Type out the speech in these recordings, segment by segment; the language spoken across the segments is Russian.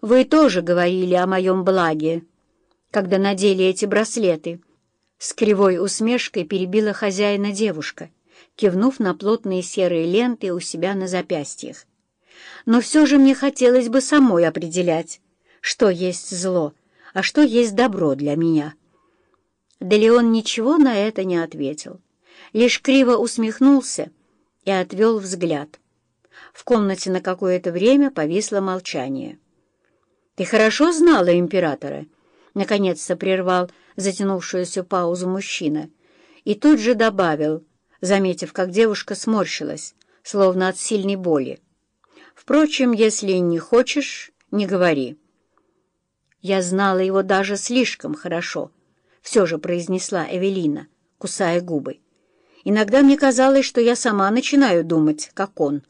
Вы тоже говорили о моем благе, когда надели эти браслеты. С кривой усмешкой перебила хозяина девушка, кивнув на плотные серые ленты у себя на запястьях. Но все же мне хотелось бы самой определять, что есть зло, а что есть добро для меня. Да Леон ничего на это не ответил, лишь криво усмехнулся и отвел взгляд. В комнате на какое-то время повисло молчание. «Ты хорошо знала императора?» — наконец-то прервал затянувшуюся паузу мужчина и тут же добавил, заметив, как девушка сморщилась, словно от сильной боли. «Впрочем, если не хочешь, не говори». «Я знала его даже слишком хорошо», — все же произнесла Эвелина, кусая губы. «Иногда мне казалось, что я сама начинаю думать, как он.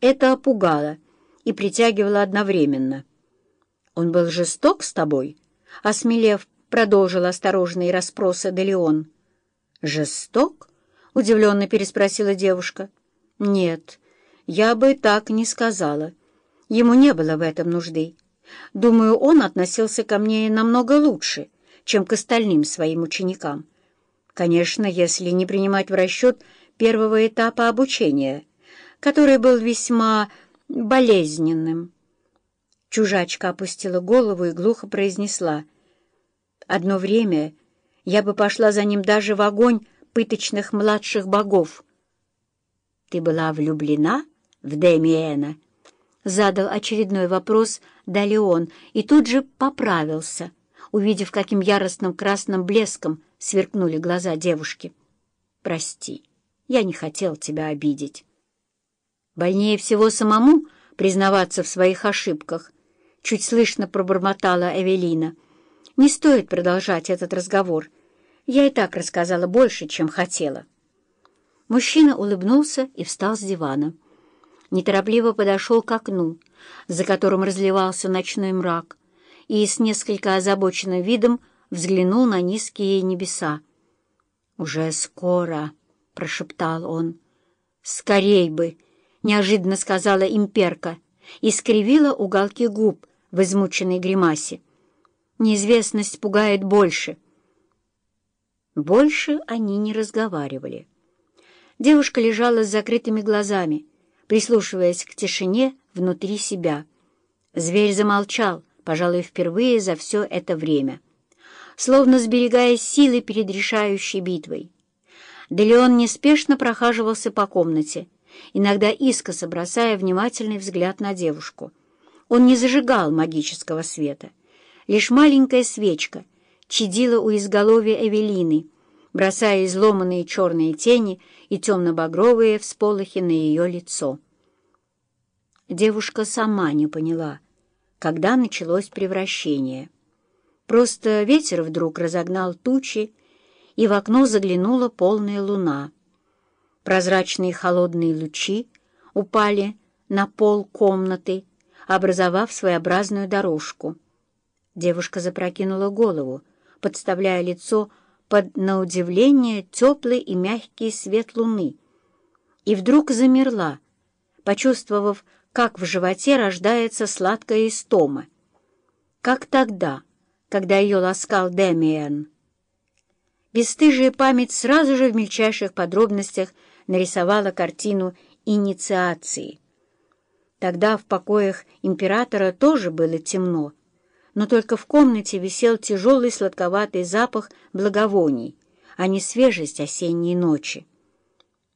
Это опугало и притягивало одновременно». «Он был жесток с тобой?» — осмелев, продолжил осторожные расспросы Делеон. «Жесток?» — удивленно переспросила девушка. «Нет, я бы так не сказала. Ему не было в этом нужды. Думаю, он относился ко мне намного лучше, чем к остальным своим ученикам. Конечно, если не принимать в расчет первого этапа обучения, который был весьма болезненным». Чужачка опустила голову и глухо произнесла. «Одно время я бы пошла за ним даже в огонь пыточных младших богов». «Ты была влюблена в Демиэна?» Задал очередной вопрос Далеон и тут же поправился, увидев, каким яростным красным блеском сверкнули глаза девушки. «Прости, я не хотел тебя обидеть». Больнее всего самому признаваться в своих ошибках, чуть слышно пробормотала Эвелина. «Не стоит продолжать этот разговор. Я и так рассказала больше, чем хотела». Мужчина улыбнулся и встал с дивана. Неторопливо подошел к окну, за которым разливался ночной мрак, и с несколько озабоченным видом взглянул на низкие небеса. «Уже скоро», — прошептал он. «Скорей бы!» — неожиданно сказала имперка и скривила уголки губ, в измученной гримасе. Неизвестность пугает больше. Больше они не разговаривали. Девушка лежала с закрытыми глазами, прислушиваясь к тишине внутри себя. Зверь замолчал, пожалуй, впервые за все это время, словно сберегая силы перед решающей битвой. Делеон неспешно прохаживался по комнате, иногда искоса бросая внимательный взгляд на девушку — он не зажигал магического света. Лишь маленькая свечка чадила у изголовья Эвелины, бросая изломанные черные тени и темно-багровые всполохи на ее лицо. Девушка сама не поняла, когда началось превращение. Просто ветер вдруг разогнал тучи, и в окно заглянула полная луна. Прозрачные холодные лучи упали на пол комнаты, образовав своеобразную дорожку. Девушка запрокинула голову, подставляя лицо под, на удивление, теплый и мягкий свет луны, и вдруг замерла, почувствовав, как в животе рождается сладкая истома. Как тогда, когда ее ласкал Демиан. Бесстыжая память сразу же в мельчайших подробностях нарисовала картину инициации — Тогда в покоях императора тоже было темно, но только в комнате висел тяжелый сладковатый запах благовоний, а не свежесть осенней ночи.